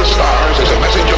the stars is a message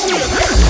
Shit.